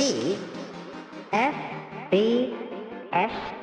G F B S